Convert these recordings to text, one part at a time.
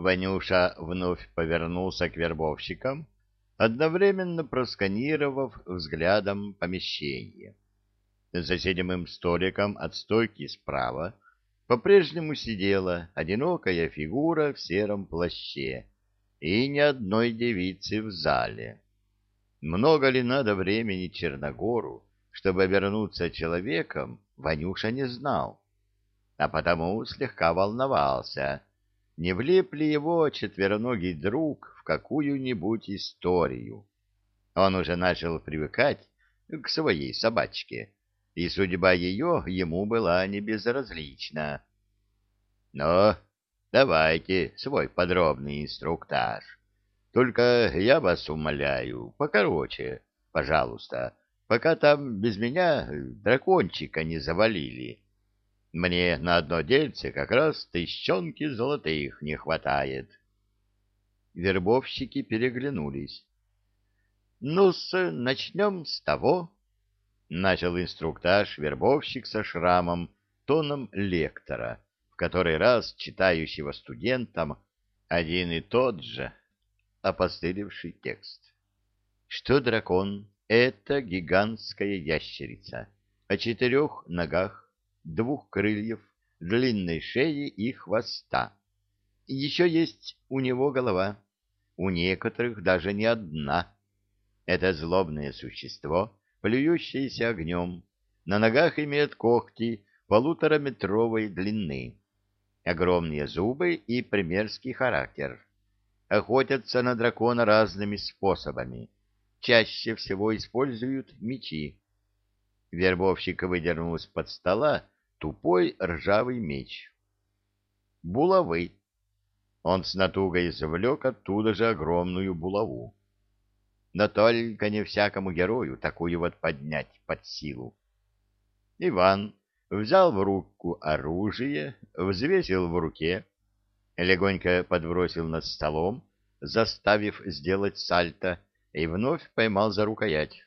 Ванюша вновь повернулся к вербовщикам, одновременно просканировав взглядом помещение. За седьмым столиком от стойки справа по-прежнему сидела одинокая фигура в сером плаще и ни одной девицы в зале. Много ли надо времени Черногору, чтобы обернуться человеком, Ванюша не знал, а потому слегка волновался, не влип ли его четвероногий друг в какую-нибудь историю. Он уже начал привыкать к своей собачке, и судьба ее ему была не безразлична. Но давайте свой подробный инструктаж. Только я вас умоляю, покороче, пожалуйста, пока там без меня дракончика не завалили. Мне на одно дельце как раз тысячонки золотых не хватает. Вербовщики переглянулись. — Ну-с, начнем с того, — начал инструктаж вербовщик со шрамом, тоном лектора, в который раз читающего студентам один и тот же опостылевший текст. Что дракон — это гигантская ящерица о четырех ногах, двух крыльев, длинной шеи и хвоста. Еще есть у него голова, у некоторых даже не одна. Это злобное существо, плюющееся огнем, на ногах имеет когти полутораметровой длины, огромные зубы и примерский характер. Охотятся на дракона разными способами. Чаще всего используют мечи. Вербовщик выдернул из-под стола тупой ржавый меч. Булавы. Он с натугой извлек оттуда же огромную булаву. Но только не всякому герою такую вот поднять под силу. Иван взял в руку оружие, взвесил в руке, легонько подбросил над столом, заставив сделать сальто, и вновь поймал за рукоять.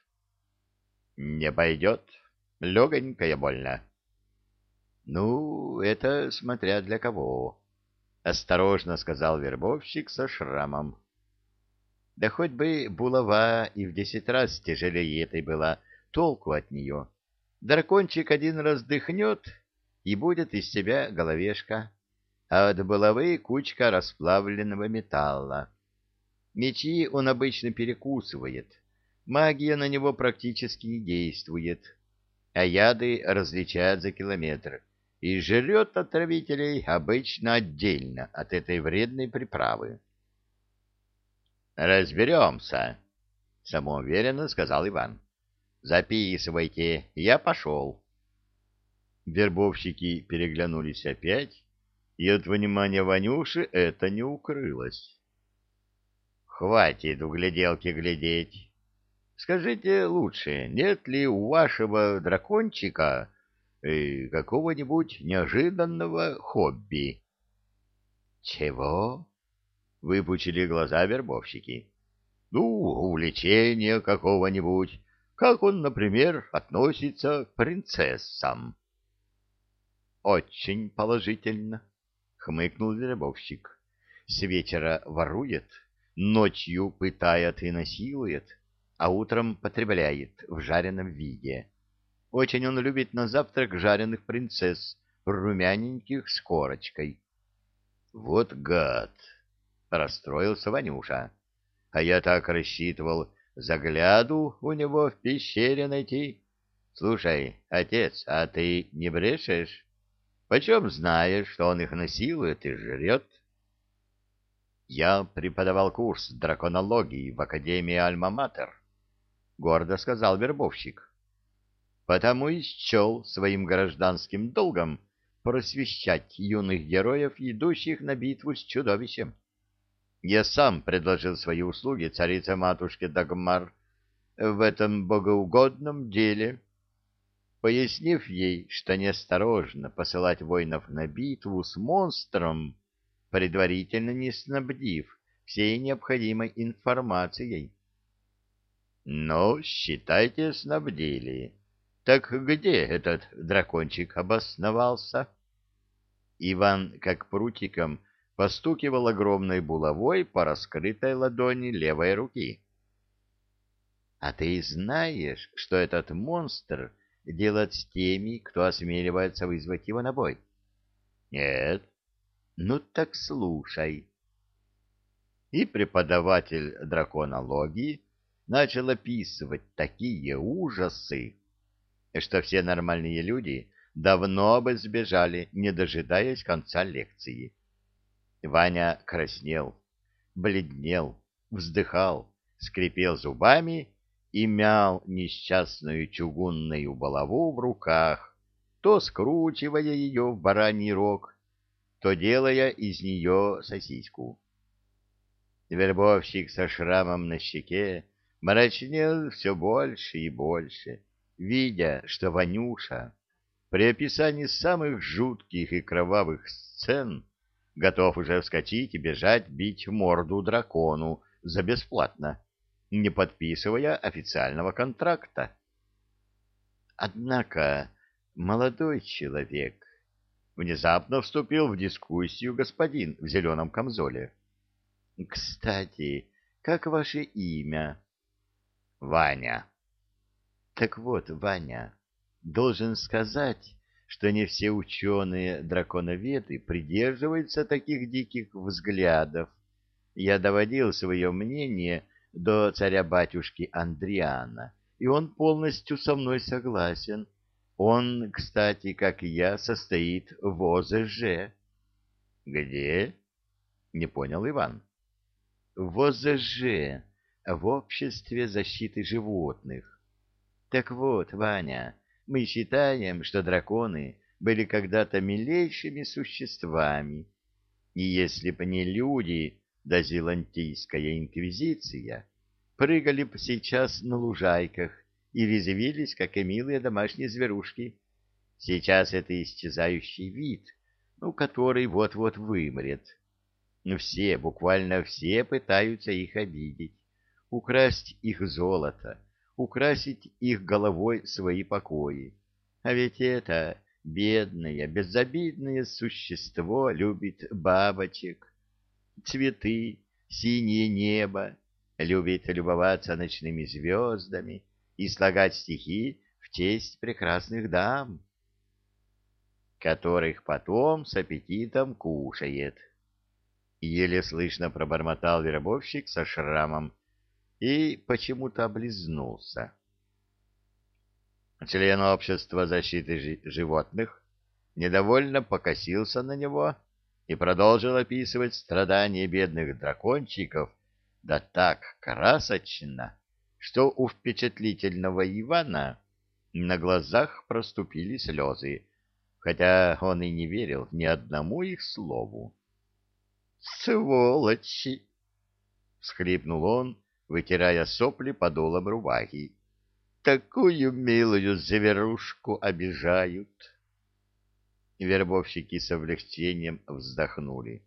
«Не пойдет. Легонькая больно». «Ну, это смотря для кого», — осторожно сказал вербовщик со шрамом. «Да хоть бы булава и в десять раз тяжелее этой была, толку от нее. Дракончик один раз дыхнет, и будет из себя головешка, а от булавы кучка расплавленного металла. Мечи он обычно перекусывает, магия на него практически не действует, а яды различает за километр» и жрет отравителей обычно отдельно от этой вредной приправы. «Разберемся», — самоуверенно сказал Иван. «Записывайте, я пошел». Вербовщики переглянулись опять, и от внимания Ванюши это не укрылось. «Хватит у гляделки глядеть. Скажите лучше, нет ли у вашего дракончика э, какого-нибудь неожиданного хобби. Чего? Выпучили глаза вербовщики. Ну, увлечение какого-нибудь. Как он, например, относится к принцессам? Очень положительно, хмыкнул вербовщик. С вечера ворует, ночью пытает и насилует, а утром потребляет в жареном виде. Очень он любит на завтрак жареных принцесс, румяненьких с корочкой. — Вот гад! — расстроился Ванюша. — А я так рассчитывал загляду у него в пещере найти. Слушай, отец, а ты не брешешь? Почем знаешь, что он их насилует и жрет? Я преподавал курс драконологии в Академии Альма-Матер, — гордо сказал вербовщик потому и счел своим гражданским долгом просвещать юных героев, идущих на битву с чудовищем. Я сам предложил свои услуги царице-матушке Дагмар в этом богоугодном деле, пояснив ей, что неосторожно посылать воинов на битву с монстром, предварительно не снабдив всей необходимой информацией. Но, считайте, снабдили. Так где этот дракончик обосновался? Иван, как прутиком, постукивал огромной булавой по раскрытой ладони левой руки. — А ты знаешь, что этот монстр делает с теми, кто осмеливается вызвать его на бой? — Нет. — Ну так слушай. И преподаватель драконологии начал описывать такие ужасы, что все нормальные люди давно бы сбежали, не дожидаясь конца лекции. Ваня краснел, бледнел, вздыхал, скрипел зубами и мял несчастную чугунную балаву в руках, то скручивая ее в бараний рог, то делая из нее сосиску. Вербовщик со шрамом на щеке мрачнел все больше и больше, видя, что Ванюша при описании самых жутких и кровавых сцен готов уже вскочить и бежать бить морду дракону за бесплатно, не подписывая официального контракта. Однако молодой человек внезапно вступил в дискуссию господин в зеленом камзоле. — Кстати, как ваше имя? Ваня. Так вот, Ваня, должен сказать, что не все ученые-драконоведы придерживаются таких диких взглядов. Я доводил свое мнение до царя-батюшки Андриана, и он полностью со мной согласен. Он, кстати, как и я, состоит в ОЗЖ. — Где? — не понял Иван. — В ОЗЖ в обществе защиты животных. Так вот, Ваня, мы считаем, что драконы были когда-то милейшими существами, и если бы не люди, да зелантийская инквизиция, прыгали бы сейчас на лужайках и резвились, как и милые домашние зверушки. Сейчас это исчезающий вид, ну, который вот-вот вымрет. Все, буквально все пытаются их обидеть украсть их золото, украсить их головой свои покои. А ведь это бедное, безобидное существо любит бабочек, цветы, синее небо, любит любоваться ночными звездами и слагать стихи в честь прекрасных дам, которых потом с аппетитом кушает. Еле слышно пробормотал вербовщик со шрамом, и почему-то облизнулся. Член общества защиты животных недовольно покосился на него и продолжил описывать страдания бедных дракончиков, да так красочно, что у впечатлительного Ивана на глазах проступили слезы, хотя он и не верил ни одному их слову. «Сволочи!» — всхлипнул он, вытирая сопли подолом рубахи. Такую милую зверушку обижают. Вербовщики с облегчением вздохнули.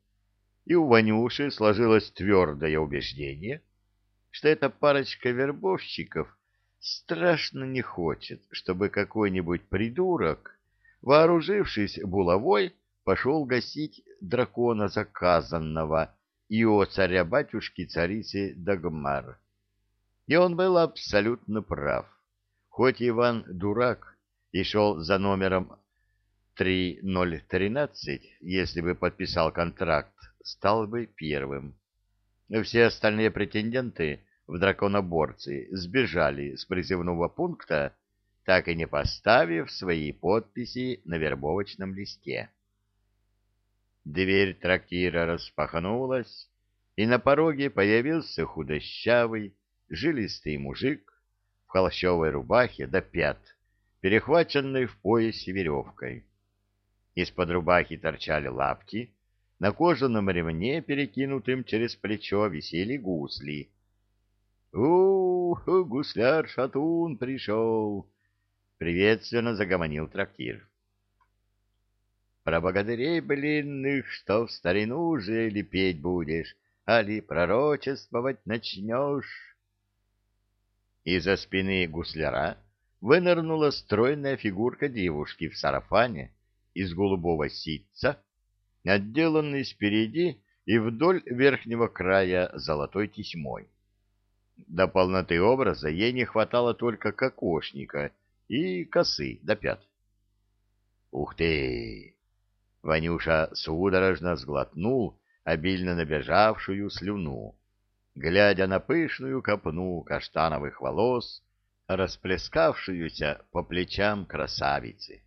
И у Ванюши сложилось твердое убеждение, что эта парочка вербовщиков страшно не хочет, чтобы какой-нибудь придурок, вооружившись булавой, пошел гасить дракона заказанного и о царя-батюшки-царице Дагмар. И он был абсолютно прав. Хоть Иван дурак и шел за номером 3013, если бы подписал контракт, стал бы первым. Все остальные претенденты в драконоборцы сбежали с призывного пункта, так и не поставив свои подписи на вербовочном листе. Дверь трактира распахнулась, и на пороге появился худощавый, жилистый мужик в холщовой рубахе до пят, перехваченной в поясе веревкой. Из-под рубахи торчали лапти, на кожаном ремне, перекинутым через плечо, висели гусли. «Ух, гусляр-шатун пришел!» — приветственно загомонил трактир. Про богатырей блинных, что в старину уже лепеть будешь, али пророчествовать начнешь. Из-за спины гусляра вынырнула стройная фигурка девушки в сарафане из голубого ситца, отделанный спереди и вдоль верхнего края золотой тесьмой. До полноты образа ей не хватало только кокошника и косы до пят. «Ух ты!» Ванюша судорожно сглотнул обильно набежавшую слюну, глядя на пышную копну каштановых волос, расплескавшуюся по плечам красавицы.